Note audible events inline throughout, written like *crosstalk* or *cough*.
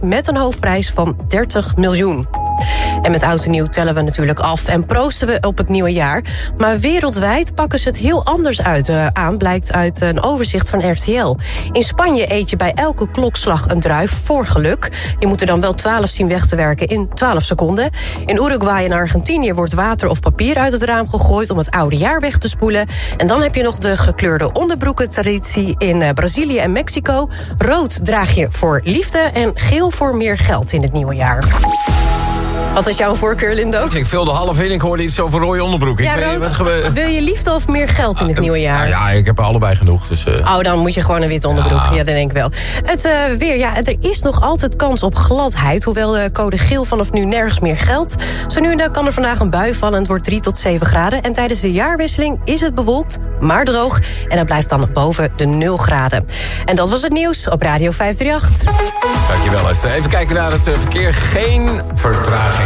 met een hoofdprijs van 30 miljoen. En met oud en nieuw tellen we natuurlijk af en proosten we op het nieuwe jaar. Maar wereldwijd pakken ze het heel anders uit, uh, aan, blijkt uit een overzicht van RTL. In Spanje eet je bij elke klokslag een druif voor geluk. Je moet er dan wel 12 zien weg te werken in 12 seconden. In Uruguay en Argentinië wordt water of papier uit het raam gegooid om het oude jaar weg te spoelen. En dan heb je nog de gekleurde onderbroeken-traditie in uh, Brazilië en Mexico. Rood draag je voor liefde en geel voor meer geld in het nieuwe jaar. Wat is jouw voorkeur, Lindo? Ik vulde half in, ik hoorde iets over rode onderbroek. Ja, ik weet, wat *laughs* wil je liefde of meer geld in het nieuwe jaar? Nou ja, ik heb er allebei genoeg. Dus, uh... Oh, dan moet je gewoon een witte onderbroek. Ja, Ja. dat denk ik wel. Het uh, weer, ja, er is nog altijd kans op gladheid... hoewel de code geel vanaf nu nergens meer geldt. Zo nu en dan kan er vandaag een bui vallen en het wordt 3 tot 7 graden. En tijdens de jaarwisseling is het bewolkt, maar droog. En het blijft dan boven de 0 graden. En dat was het nieuws op Radio 538. Dankjewel, Esther. Even kijken naar het eh, verkeer. Geen vertragingen.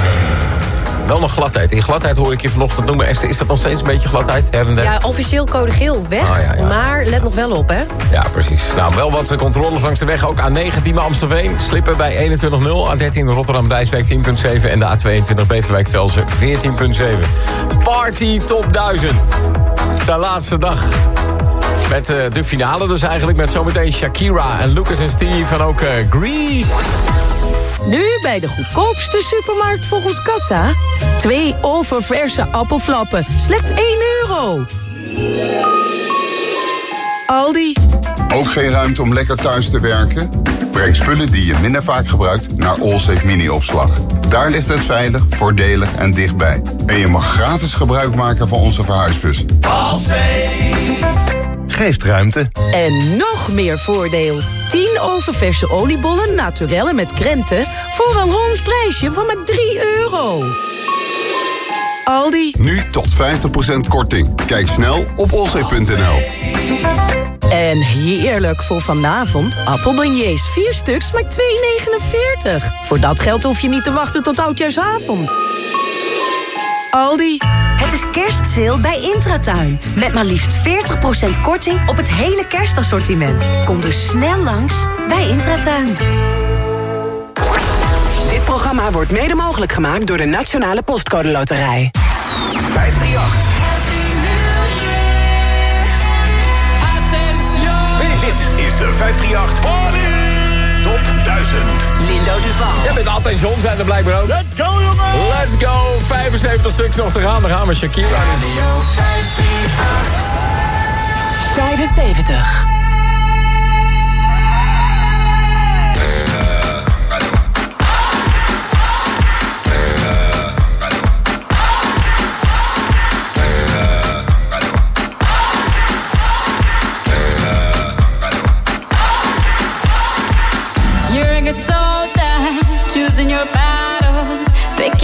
Wel nog gladheid. In gladheid hoor ik je vanochtend noemen. Esther, is dat nog steeds een beetje gladheid? Her en der? Ja, officieel code geel weg, Ah, ja, ja. maar let nog wel op, hè? Ja, precies. Nou, wel wat controles langs de weg. Ook A9 Diemen Amstelveen. Slippen bij 21.0. A13 Rotterdam Rijswijk 10.7. En de A22 Beverwijk Velsen 14.7. Party Top 1000. De laatste dag. Met eh, de finale dus eigenlijk. Met zometeen Shakira en Lucas en Steve. En ook eh, Grease. Nu bij de goedkoopste supermarkt volgens Kassa. Twee oververse appelflappen. Slechts 1 euro. Aldi. Ook geen ruimte om lekker thuis te werken? Breng spullen die je minder vaak gebruikt naar Allsafe Mini-opslag. Daar ligt het veilig, voordelig en dichtbij. En je mag gratis gebruik maken van onze verhuisbus. Geeft ruimte. En nog meer voordeel. 10 oververse oliebollen naturellen met krenten... voor een rond prijsje van maar 3 euro. Aldi. Nu tot 50% korting. Kijk snel op allsafe.nl. En heerlijk voor vanavond. Appelbeignets, 4 stuks, maar 2,49. Voor dat geld hoef je niet te wachten tot oudjaarsavond. Aldi. Het is kerstsale bij Intratuin. Met maar liefst 40% korting op het hele kerstassortiment. Kom dus snel langs bij Intratuin. Dit programma wordt mede mogelijk gemaakt door de Nationale Postcode Loterij. 538. Dit is de 538 Top 1000. Lindo Duval. Ja, met attention zijn er blijkbaar ook. Let's go, jongen! Let's go! 75 stuks nog te gaan. Dan gaan we Shakira. 75.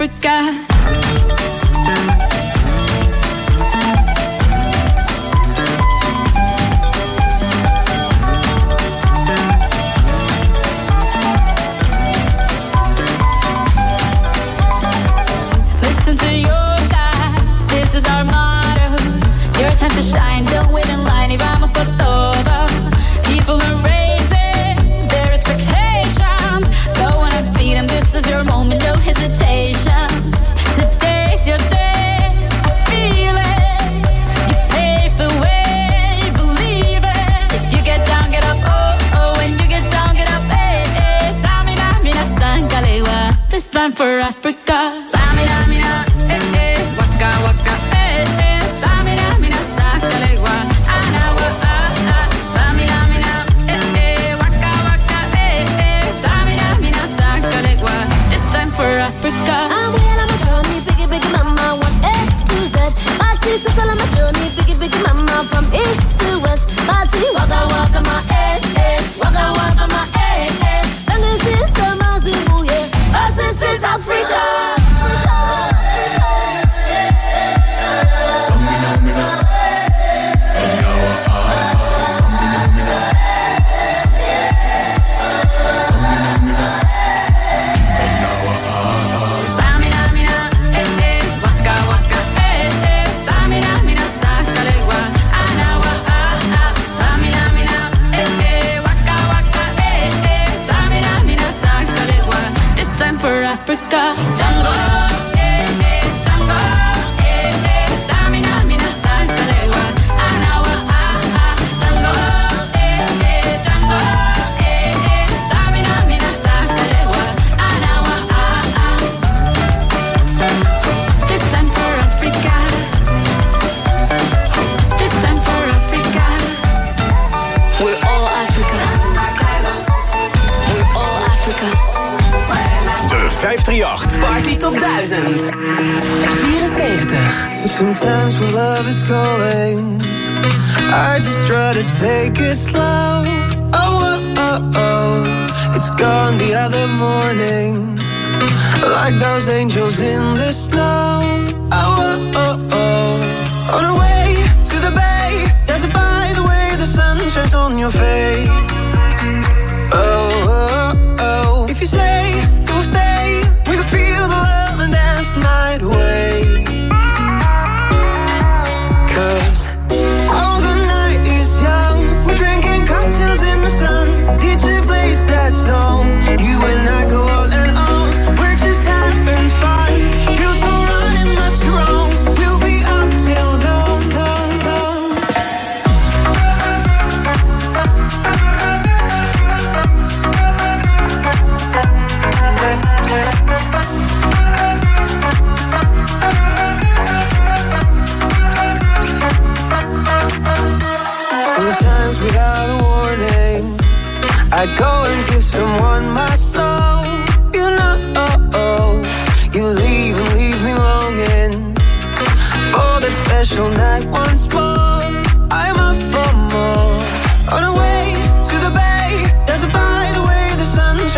Africa.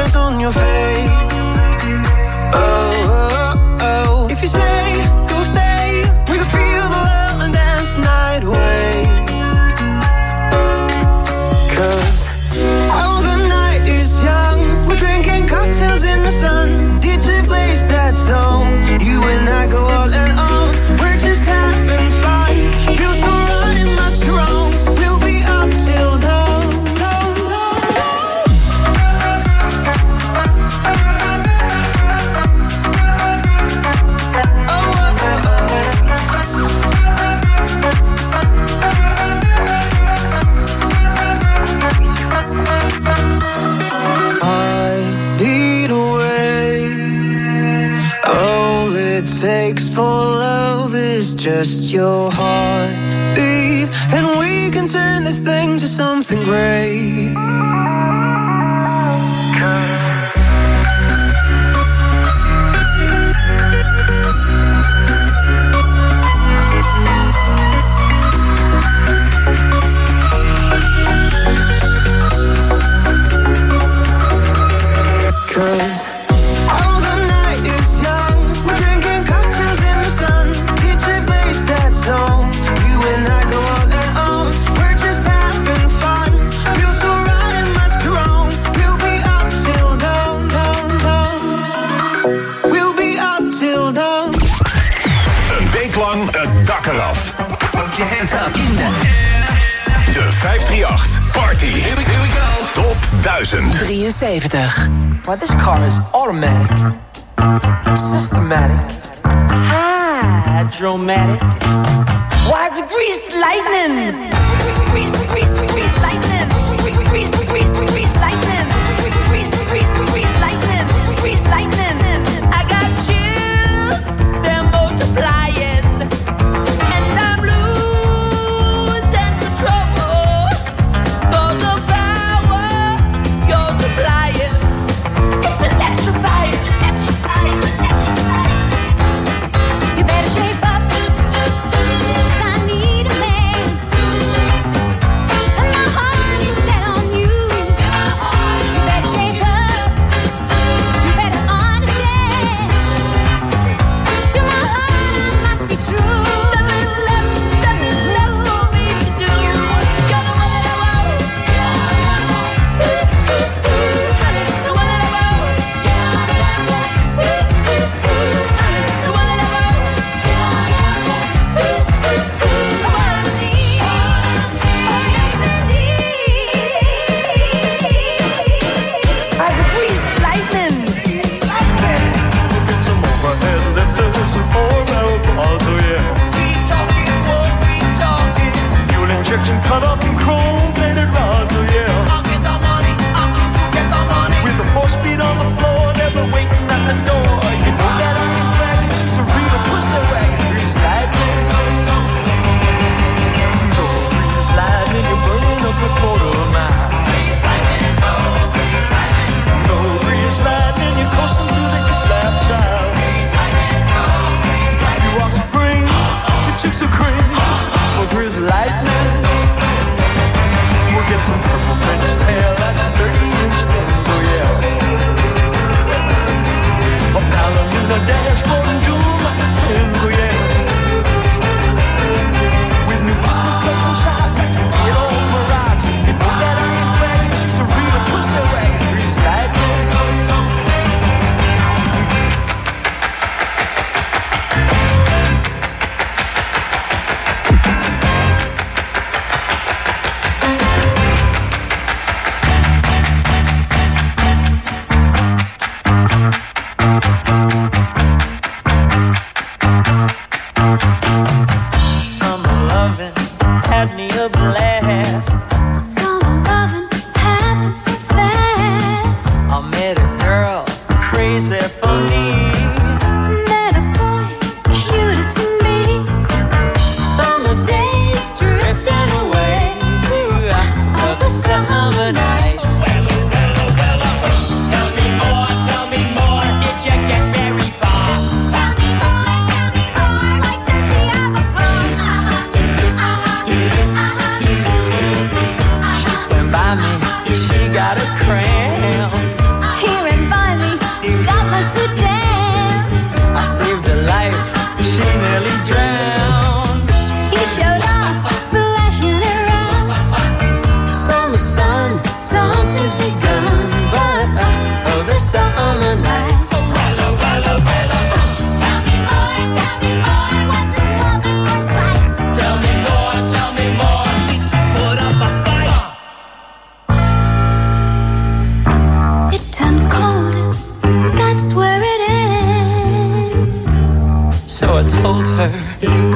expressions on your face. and gray. 73. Well, this car is automatic, systematic, hydromatic. Why it's greased lightning? Grease, grease, grease lightning. Grease, grease, grease lightning. Grease, grease, grease. Grease lightning.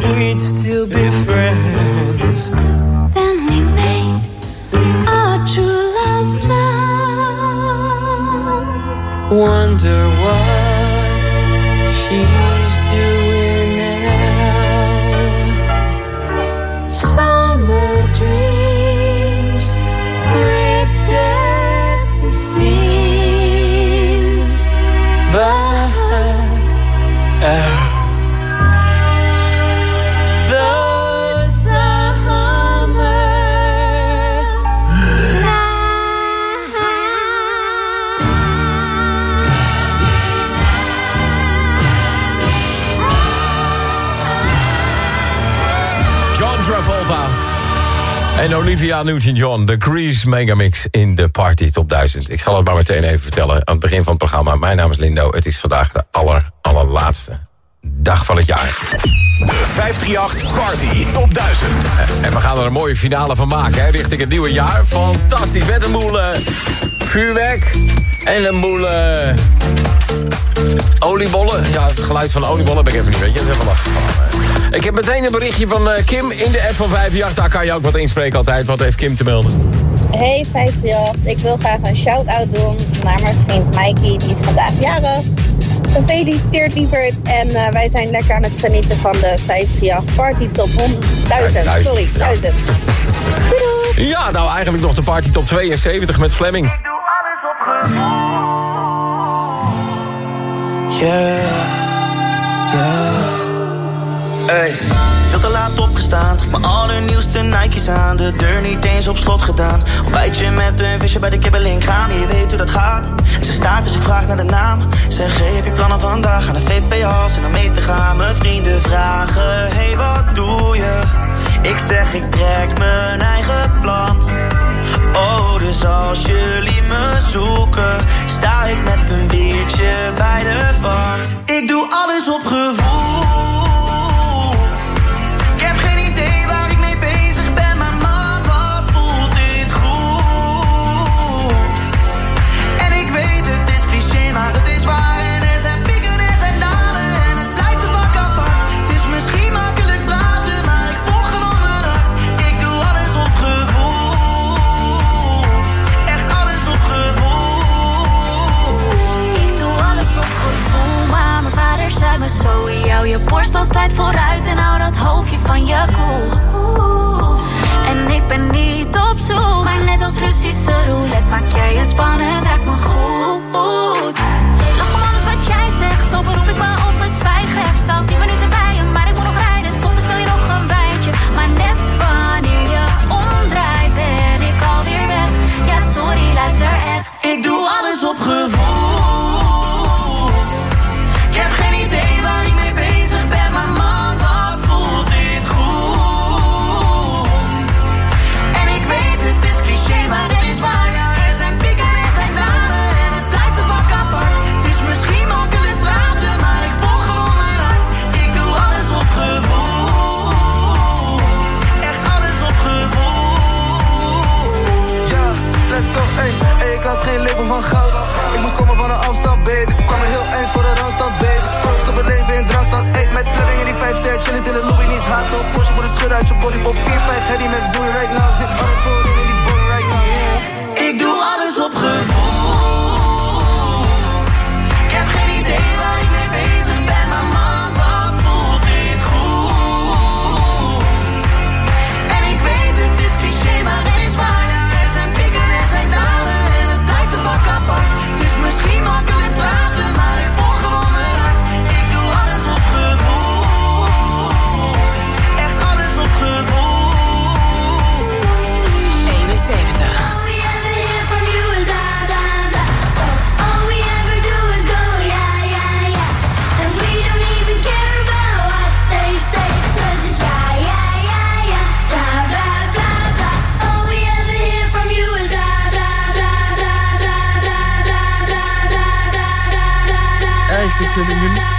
We'd still be friends. Then we made our true love vow. Wonder what she's En Olivia Newton-John, de Grease Megamix in de Party Top 1000. Ik zal het maar meteen even vertellen aan het begin van het programma. Mijn naam is Lindo. Het is vandaag de aller, allerlaatste dag van het jaar. De 538 Party Top 1000. En we gaan er een mooie finale van maken, hè, richting het nieuwe jaar. Fantastisch, met een boel eh, vuurwerk en een boel eh, oliebollen. Ja, het geluid van oliebollen ben ik even niet, weet je. Dat is even lastig. Ik heb meteen een berichtje van eh, Kim in de app van 538. Daar kan je ook wat inspreken altijd. Wat heeft Kim te melden? Hey 538, ik wil graag een shout-out doen naar mijn vriend Mikey, die is vandaag jarig. Gefeliciteerd lieverd en eh, wij zijn lekker aan het genieten van de 538 Party Top 100, 1000, Duizend, sorry, ja. 1000. Doei doei! Ja, nou eigenlijk nog de Party Top 72 met Fleming. Yeah, yeah. Hey, veel te laat opgestaan. Mijn allernieuwste Nike's aan. De deur niet eens op slot gedaan. Ontbijtje met een visje bij de kibbeling gaan. Je weet hoe dat gaat. En ze staat dus ik vraag naar de naam. Zeg, hey, heb je plannen vandaag? Aan de VPA's en om mee te gaan. Mijn vrienden vragen, hey, wat doe je? Ik zeg, ik trek mijn eigen plan. Oh, dus als jullie me zoeken, sta ik met een biertje bij de bar. Ik doe alles op gevoel. Je borst altijd vooruit en hou dat hoofdje van je koel. Oeh. En ik ben niet op zoek, maar net als Russische roulette maak jij het spannend, raakt me goed. Lach om alles wat jij zegt, dan beroep ik me op een zwijgrecht. Sta 10 minuten bij je, maar ik moet nog rijden. Toch bestel je nog een wijntje, maar net wanneer je omdraait ben ik alweer weg. Ja, sorry, luister echt. Ik doe alles op hard. Push, uit body. Op 4-5, heady met Zoe right now. Zit altijd voorin in die boom right now, yeah. Ik doe alles op gevoel. Featuring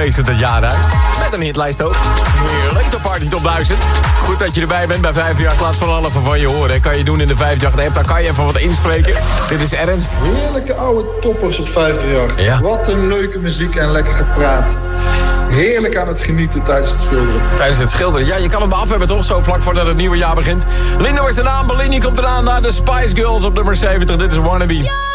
Dat het jaar uit. Met een hitlijst ook. Heerlijk, de party top 1000. Goed dat je erbij bent bij 5 jaar. Laat van alle van je horen. Kan je doen in de 5 jaar app. Daar kan je even wat inspreken. Dit is Ernst. Heerlijke oude toppers op 5 jaar. Ja. Wat een leuke muziek en lekker gepraat heerlijk aan het genieten tijdens het schilderen. Tijdens het schilderen. Ja, je kan hem af hebben toch, zo vlak voordat het nieuwe jaar begint. Lindo is de naam, Bellini komt eraan naar de Spice Girls op nummer 70. Dit is Wannabe.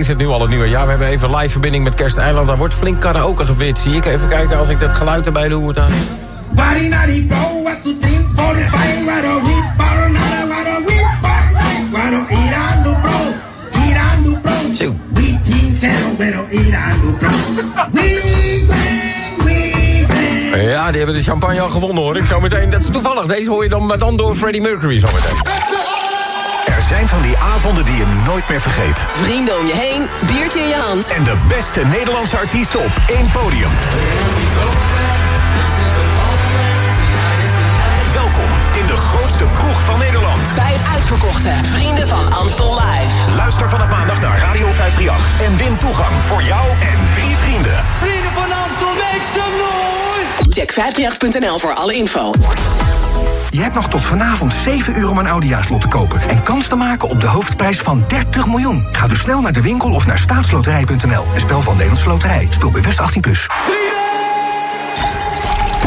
Is het nu al het nieuwe jaar. We hebben even live verbinding met Kersteiland. Daar wordt flink karaoke gewit. Zie ik even kijken als ik dat geluid erbij doe. Hoe dan... Zo. Ja, die hebben de champagne al gevonden hoor. Ik zo meteen. Dat is toevallig. Deze hoor je dan, maar dan door Freddie Mercury zo meteen. Zijn van die avonden die je nooit meer vergeet. Vrienden om je heen, biertje in je hand. En de beste Nederlandse artiesten op één podium. Welkom in de grootste kroeg van Nederland. Bij het uitverkochte Vrienden van Amstel Live. Luister vanaf maandag naar Radio 538 en win toegang voor jou en drie vrienden. Vrienden van Amstel, make some noise! Check 538.nl voor alle info. Je hebt nog tot vanavond 7 uur om een Audiaslot te kopen... en kans te maken op de hoofdprijs van 30 miljoen. Ga dus snel naar de winkel of naar staatsloterij.nl. Een spel van Nederlandse Loterij. Speel bewust 18+. Plus.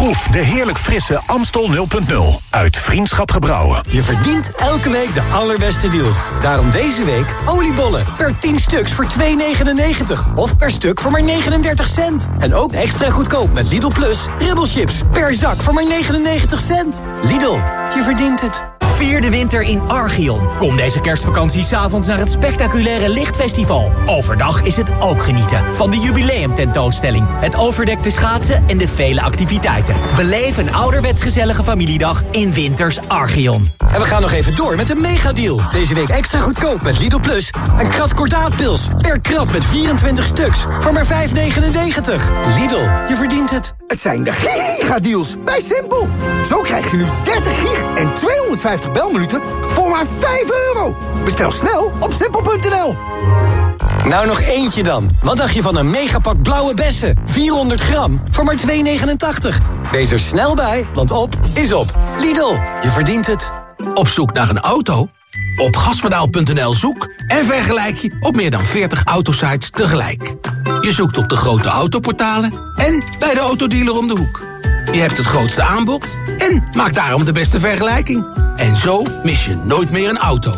Proef de heerlijk frisse Amstel 0.0 uit Vriendschap Gebrouwen. Je verdient elke week de allerbeste deals. Daarom deze week oliebollen per 10 stuks voor 2,99. Of per stuk voor maar 39 cent. En ook extra goedkoop met Lidl Plus ribbelchips per zak voor maar 99 cent. Lidl, je verdient het. Vier de winter in Archeon. Kom deze kerstvakantie s'avonds naar het spectaculaire Lichtfestival. Overdag is het ook genieten van de jubileumtentoonstelling, het overdekte schaatsen en de vele activiteiten. Beleef een ouderwets gezellige familiedag in Winters Archeon. En we gaan nog even door met een megadeal. Deze week extra goedkoop met Lidl Plus. Een krat kordaatpils per krat met 24 stuks voor maar 5,99. Lidl, je verdient het. Het zijn de gigadeals bij Simpel. Zo krijg je nu 30 gig en 250 belminuten voor maar 5 euro. Bestel snel op simpel.nl. Nou nog eentje dan. Wat dacht je van een megapak blauwe bessen? 400 gram voor maar 2,89. Wees er snel bij, want op is op. Lidl, je verdient het. Op zoek naar een auto? Op gaspedaal.nl zoek en vergelijk je op meer dan 40 autosites tegelijk. Je zoekt op de grote autoportalen en bij de autodealer om de hoek. Je hebt het grootste aanbod en maakt daarom de beste vergelijking. En zo mis je nooit meer een auto.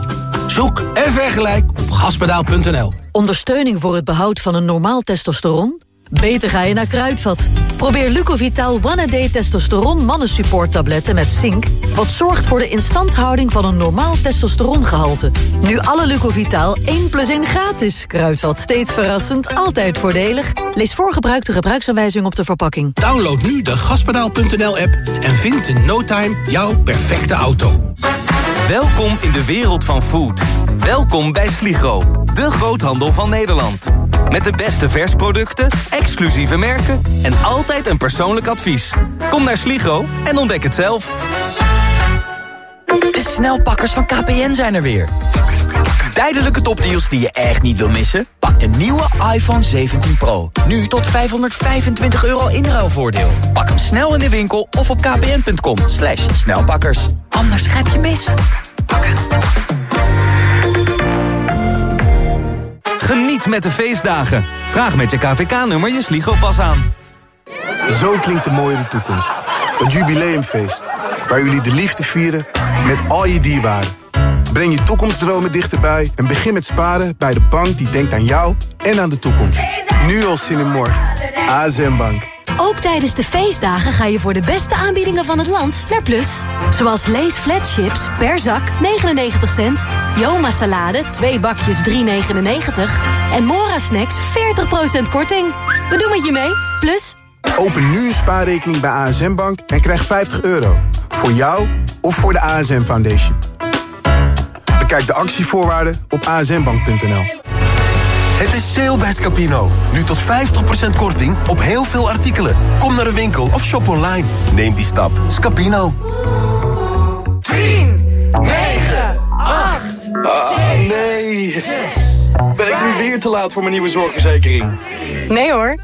Zoek en vergelijk op gaspedaal.nl. Ondersteuning voor het behoud van een normaal testosteron? Beter ga je naar Kruidvat. Probeer Lucovital One-A-Day Testosteron mannensupporttabletten met zink... wat zorgt voor de instandhouding van een normaal testosterongehalte. Nu alle Lucovital 1 plus 1 gratis. Kruidvat steeds verrassend, altijd voordelig. Lees voor gebruik de gebruiksaanwijzing op de verpakking. Download nu de gaspedaal.nl-app en vind in no time jouw perfecte auto. Welkom in de wereld van food. Welkom bij Sligo, de groothandel van Nederland. Met de beste versproducten, exclusieve merken en altijd een persoonlijk advies. Kom naar Sligo en ontdek het zelf. De snelpakkers van KPN zijn er weer. Tijdelijke topdeals die je echt niet wil missen? Pak de nieuwe iPhone 17 Pro. Nu tot 525 euro inruilvoordeel. Pak hem snel in de winkel of op kpn.com. Slash snelpakkers. Anders grijp je mis. Geniet met de feestdagen. Vraag met je KVK-nummer je Sligo-pas aan. Zo klinkt de mooie toekomst. Het jubileumfeest. Waar jullie de liefde vieren met al je dierbaren. Breng je toekomstdromen dichterbij en begin met sparen bij de bank die denkt aan jou en aan de toekomst. Nu al zin in morgen. ASM Bank. Ook tijdens de feestdagen ga je voor de beste aanbiedingen van het land naar Plus. Zoals Lees Flat Chips per zak 99 cent. Joma salade 2 bakjes 3,99. En Mora Snacks 40% korting. We doen met je mee. Plus. Open nu een spaarrekening bij ASM Bank en krijg 50 euro. Voor jou of voor de ASM Foundation. Bekijk de actievoorwaarden op asmbank.nl. Het is sale bij Scapino. Nu tot 50% korting op heel veel artikelen. Kom naar de winkel of shop online. Neem die stap. Scapino. 10, 9, 8, nee. Ben ik nu weer te laat voor mijn nieuwe zorgverzekering? Nee hoor.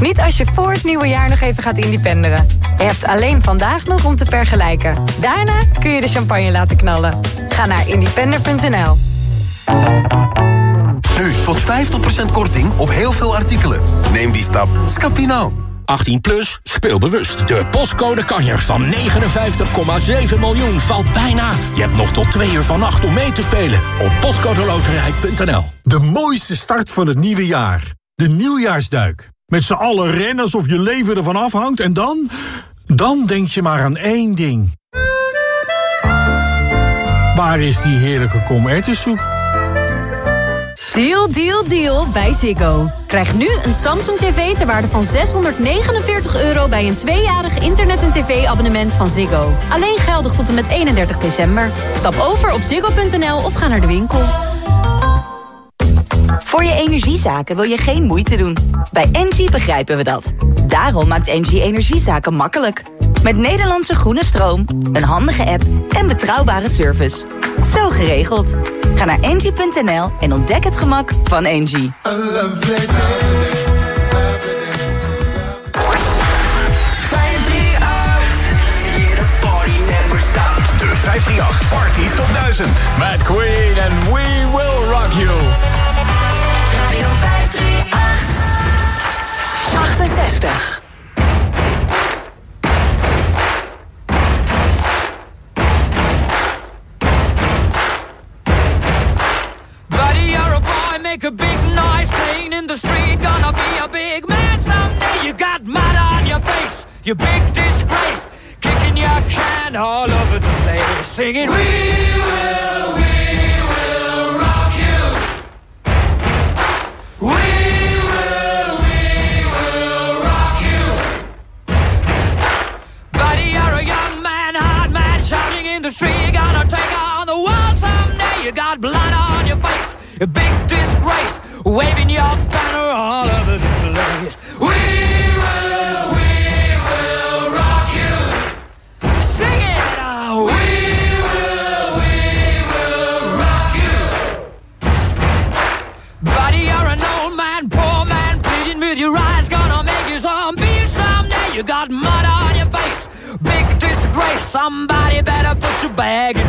Niet als je voor het nieuwe jaar nog even gaat independeren. Je hebt alleen vandaag nog om te vergelijken. Daarna kun je de champagne laten knallen. Ga naar independer.nl. Nu tot 50% korting op heel veel artikelen. Neem die stap. Scapino. 18 plus, speel bewust. De postcode kanjer van 59,7 miljoen valt bijna. Je hebt nog tot twee uur vannacht om mee te spelen op postcodeloterij.nl. De mooiste start van het nieuwe jaar. De nieuwjaarsduik. Met z'n allen rennen alsof je leven ervan afhangt en dan... Dan denk je maar aan één ding. Waar is die heerlijke komertensoep? Deal, deal, deal bij Ziggo. Krijg nu een Samsung TV ter waarde van 649 euro... bij een tweejarig internet- en tv-abonnement van Ziggo. Alleen geldig tot en met 31 december. Stap over op ziggo.nl of ga naar de winkel. Voor je energiezaken wil je geen moeite doen. Bij Engie begrijpen we dat. Daarom maakt Engie energiezaken makkelijk. Met Nederlandse groene stroom, een handige app en betrouwbare service. Zo geregeld. Ga naar engie.nl en ontdek het gemak van Engie. De 538 Party Top 1000. Met Queen en We Will Rock You. Radio 538. 68. You big disgrace. Kicking your can all over the place. Singing, We will, we will rock you. We will, we will rock you. Buddy, you're a young man, hard man, shouting in the street. You're gonna take on the world someday. You got blood on your face, a big disgrace, waving your banner all over the place. We your bag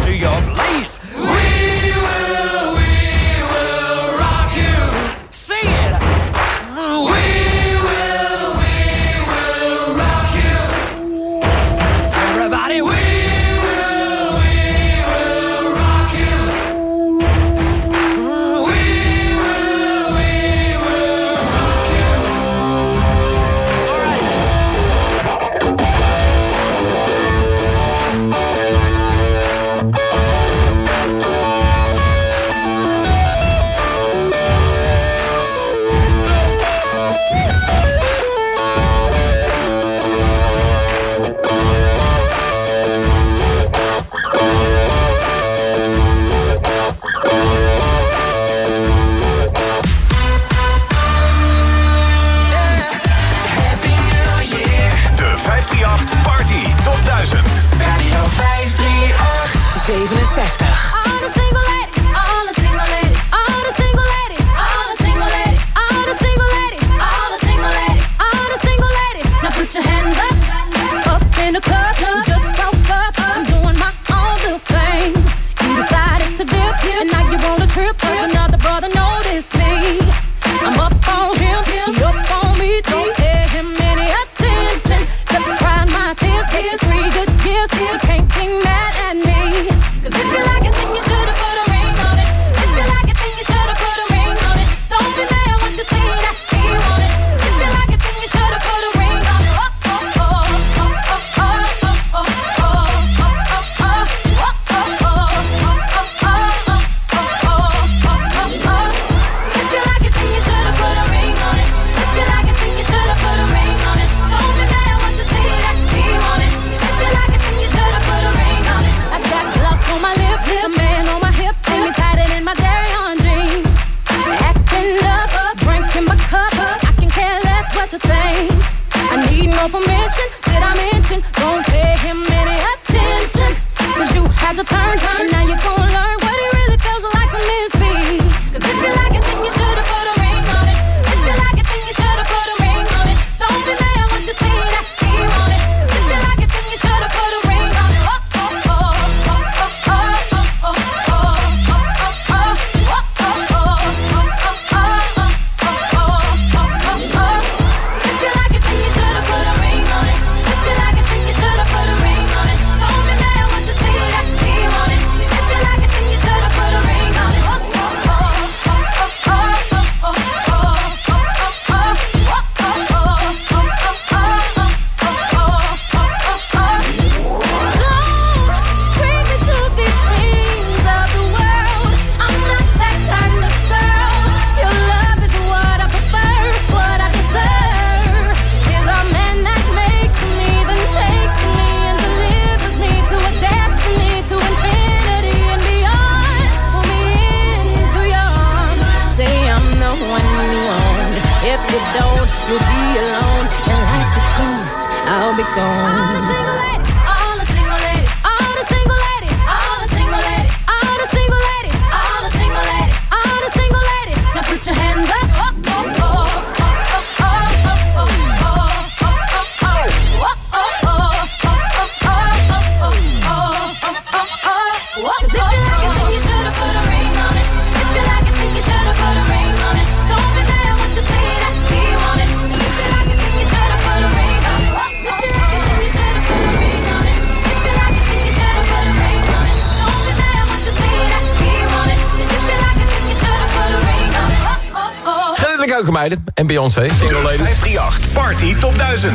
en Beyoncé. Single De ladies. 538 Party Top 1000.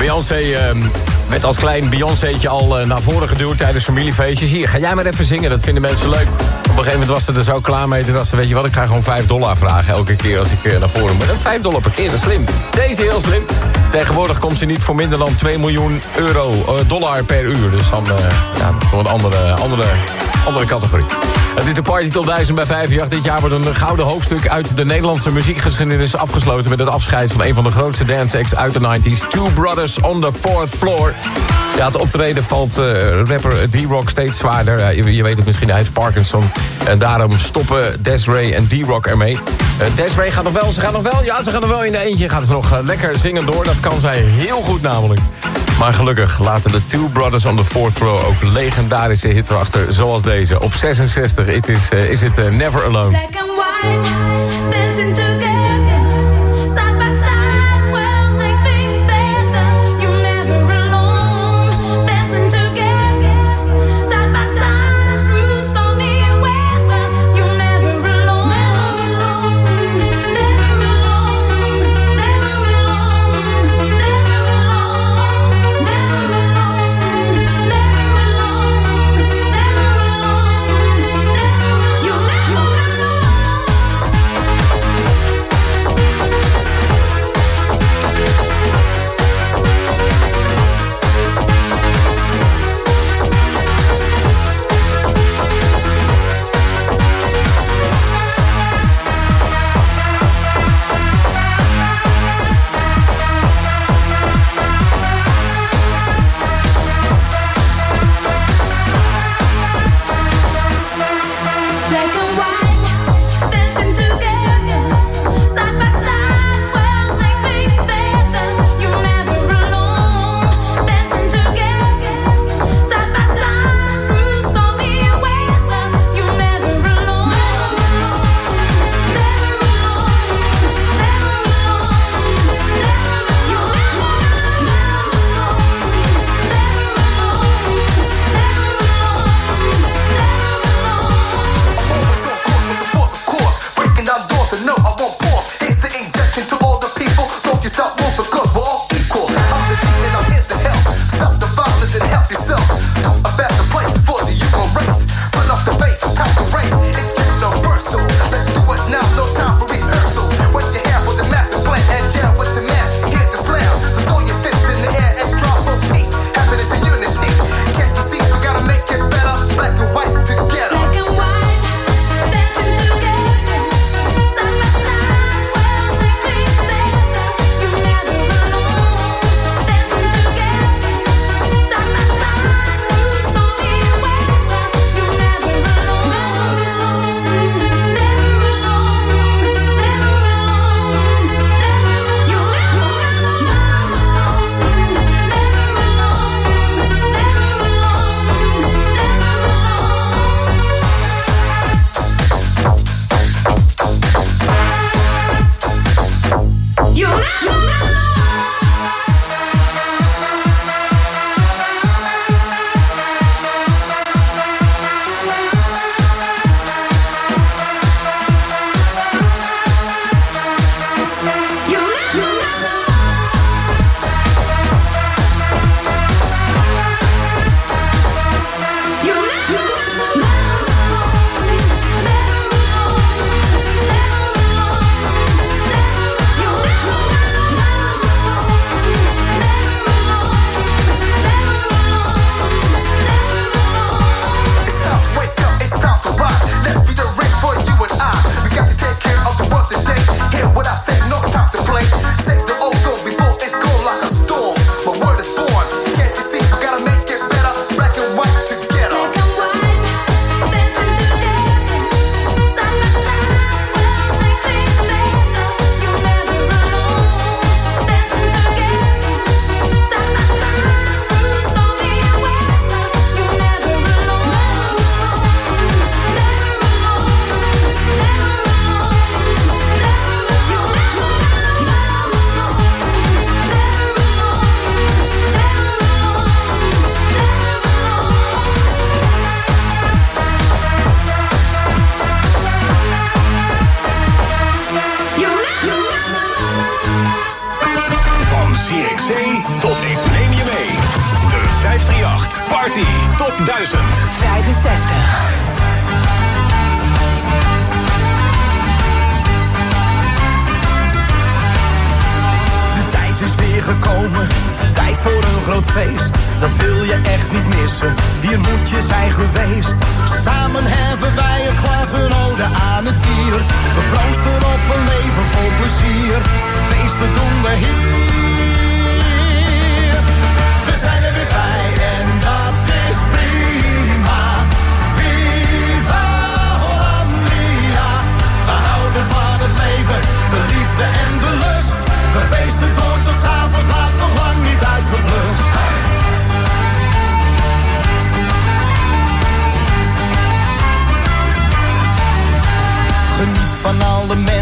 Beyoncé ehm, werd als klein Beyoncé'tje al eh, naar voren geduwd tijdens familiefeestjes. Hier, ga jij maar even zingen, dat vinden mensen leuk. Op een gegeven moment was ze er zo klaar mee. Toen dacht ze, weet je wat, ik ga gewoon 5 dollar vragen elke keer als ik eh, naar voren moet. 5 dollar per keer, dat is slim. Deze heel slim. Tegenwoordig komt ze niet voor minder dan 2 miljoen euro, eh, dollar per uur. Dus dan, eh, ja, voor een andere, andere, andere categorie. Het is de Party tot 1000 bij 58. Dit jaar wordt een gouden hoofdstuk uit de Nederlandse muziekgeschiedenis afgesloten... met het afscheid van een van de grootste dance acts uit de 90s. Two Brothers on the Fourth Floor. Ja, het optreden valt eh, rapper D-Rock steeds zwaarder. Je, weet het misschien, hij heeft Parkinson. En daarom stoppen Desiree en D-Rock ermee. Eh Desiree gaat nog wel, ze gaat nog wel, ja, ze gaat nog wel in de eentje. Gaat ze nog eh, lekker zingen door, dat kan zij heel goed namelijk. Maar gelukkig laten de Two Brothers on the Fourth Row ook legendarische hits achter, zoals deze. Op 66 it is, is het Never Alone. Black and white,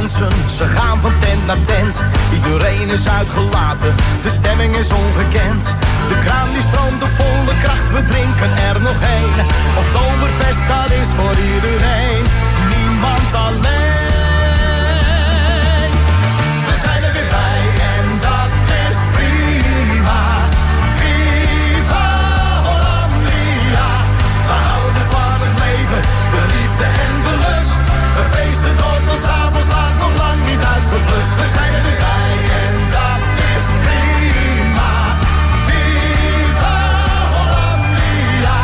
ze gaan van tent naar tent. Iedereen is uitgelaten, de stemming is ongekend. De kraan die stroomt op volle kracht, we drinken er nog één. Oktoberfest, dat is voor iedereen, niemand alleen. We zijn er weer bij en dat is prima. Viva Hollandia. We houden van het leven, de liefde en de lust. We feesten tot nog lang We zijn er weer bij en dat is prima. Viva Hollandia.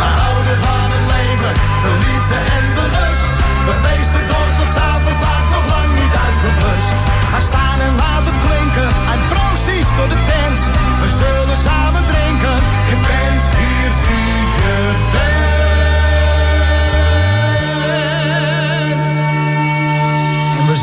We houden van het leven, de liefde en de lust. We feesten door tot s'avonds laat, nog lang niet uitgeblust. Ga staan en laat het klinken, en proost door de tent. We zullen samen drinken, je bent hier wie je bent.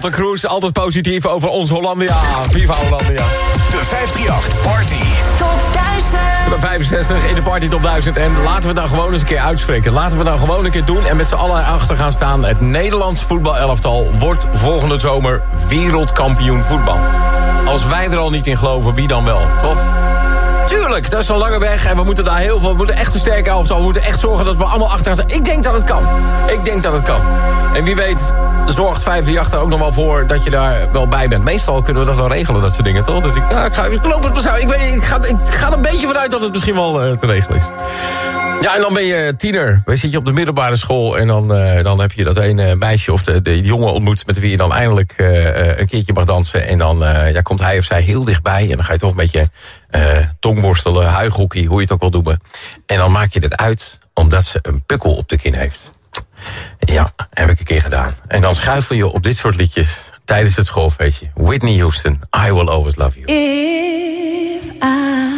Walter Kroes, altijd positief over ons Hollandia. Viva Hollandia. De 538 Party. Top 1000. Nummer 65 in de Party Top 1000. En laten we nou gewoon eens een keer uitspreken. Laten we nou gewoon een keer doen en met z'n allen achter gaan staan. Het Nederlands voetbalelftal wordt volgende zomer wereldkampioen voetbal. Als wij er al niet in geloven, wie dan wel, toch? Tuurlijk, dat is een lange weg en we moeten daar heel veel... We moeten echt een sterke elftal, we moeten echt zorgen dat we allemaal achteraan staan. Ik denk dat het kan. Ik denk dat het kan. En wie weet zorgt 538 er ook nog wel voor dat je daar wel bij bent. Meestal kunnen we dat wel regelen, dat soort dingen, toch? Dus ik, ik, ga, ik loop Ik, weet, ik, ga, ik ga er een beetje vanuit dat het misschien wel eh, te regelen is. Ja, en dan ben je tiener. Dan zit je op de middelbare school en dan, eh, dan heb je dat ene meisje of de, de jongen ontmoet... met wie je dan eindelijk eh, eh, een keertje mag dansen. En dan ja, komt hij of zij heel dichtbij en dan ga je toch een beetje tongworstelen, huighockey, hoe je het ook wil noemen. En dan maak je het uit omdat ze een pukkel op de kin heeft. Ja, heb ik een keer gedaan. En dan schuifel je op dit soort liedjes tijdens het schoolfeestje. Whitney Houston, I Will Always Love You. If I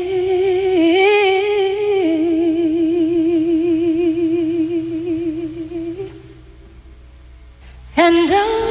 And I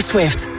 Taylor Swift.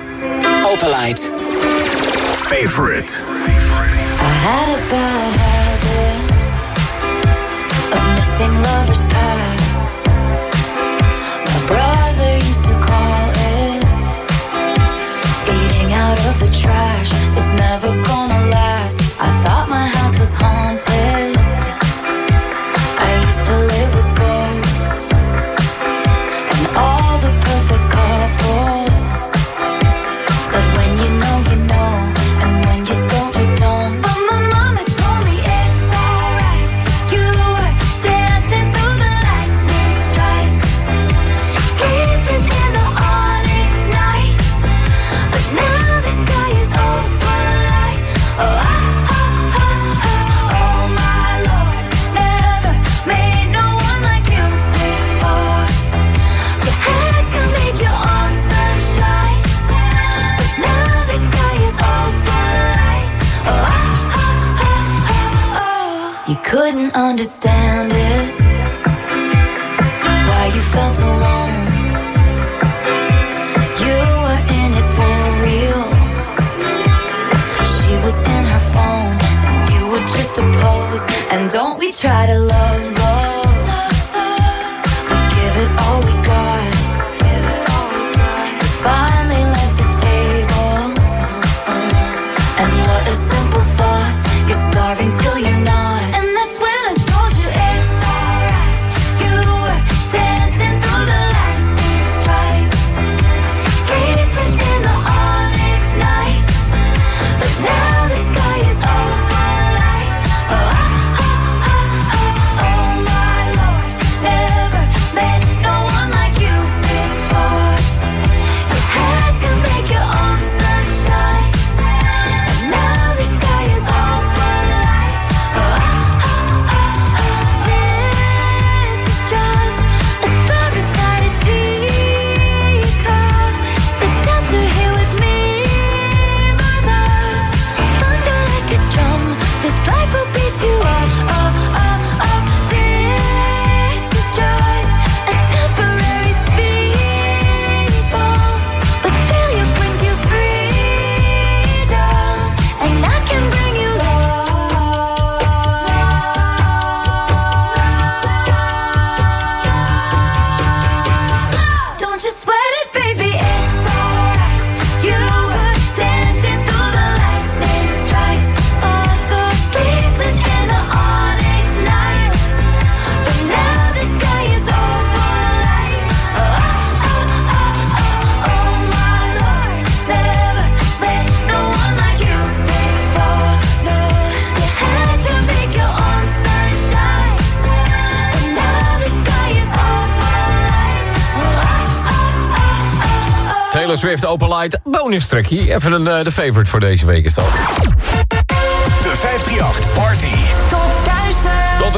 Open Light, bonus trekkie. Even een, eh, de favorite voor deze week is dat.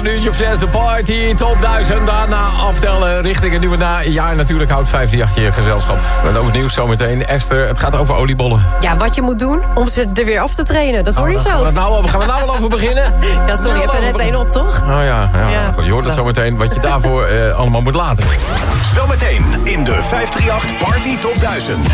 Een uurtje of zes, de party, top 1000. Daarna aftellen richting een nieuwe najaar. Natuurlijk houdt 538 je gezelschap. Met ook het nieuws zometeen. Esther, het gaat over oliebollen. Ja, wat je moet doen om ze er weer af te trainen. Dat hoor je Gaan zo. we, het nou, gaan we nou wel over beginnen? Ja, sorry, je hebt er net één op, toch? Oh ja, ja, Ja. Goed, je hoort het zometeen wat je daarvoor eh, allemaal moet laten. Zometeen in de 538 Party Top 1000. Kom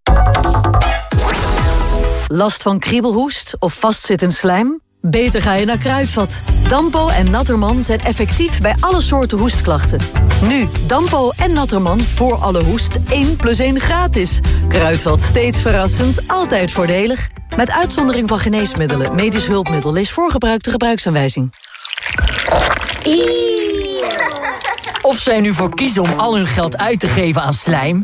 Last van kriebelhoest of vastzittend slijm? Beter ga je naar Kruidvat. Dampo en Natterman zijn effectief bij alle soorten hoestklachten. Nu, Dampo en Natterman voor alle hoest 1 plus 1 gratis. Kruidvat steeds verrassend, altijd voordelig. Met uitzondering van geneesmiddelen, medisch hulpmiddel... lees voorgebruikte gebruiksaanwijzing. Of zij nu voor kiezen om al hun geld uit te geven aan slijm...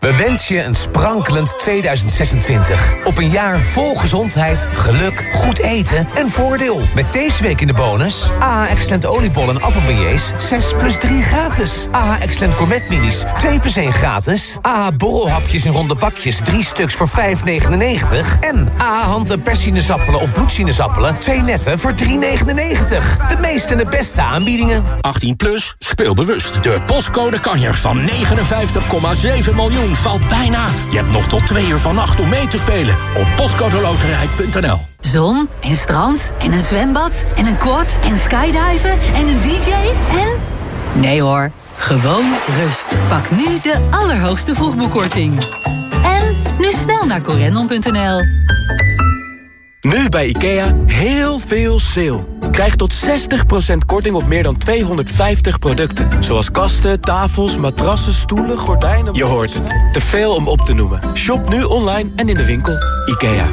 We wensen je een sprankelend 2026. Op een jaar vol gezondheid, geluk, goed eten en voordeel. Met deze week in de bonus... AH Excellent oliebollen en appelbeignets 6 plus 3 gratis. AH Excellent gourmet minis 2 plus 1 gratis. AH borrelhapjes in ronde bakjes 3 stuks voor 5,99. En AH hand- en of bloedsinezappelen 2 netten voor 3,99. De meeste en de beste aanbiedingen. 18 plus, speel bewust. De postcode kanjer van 59,7 miljoen valt bijna. Je hebt nog tot twee uur vannacht om mee te spelen op postcodeloterij.nl. Zon en strand en een zwembad en een quad en skydiven en een dj en... Nee hoor, gewoon rust. Pak nu de allerhoogste vroegboekkorting. En nu snel naar corendon.nl. Nu bij IKEA heel veel sale. Krijg tot 60% korting op meer dan 250 producten. Zoals kasten, tafels, matrassen, stoelen, gordijnen... Je hoort het. Te veel om op te noemen. Shop nu online en in de winkel. IKEA.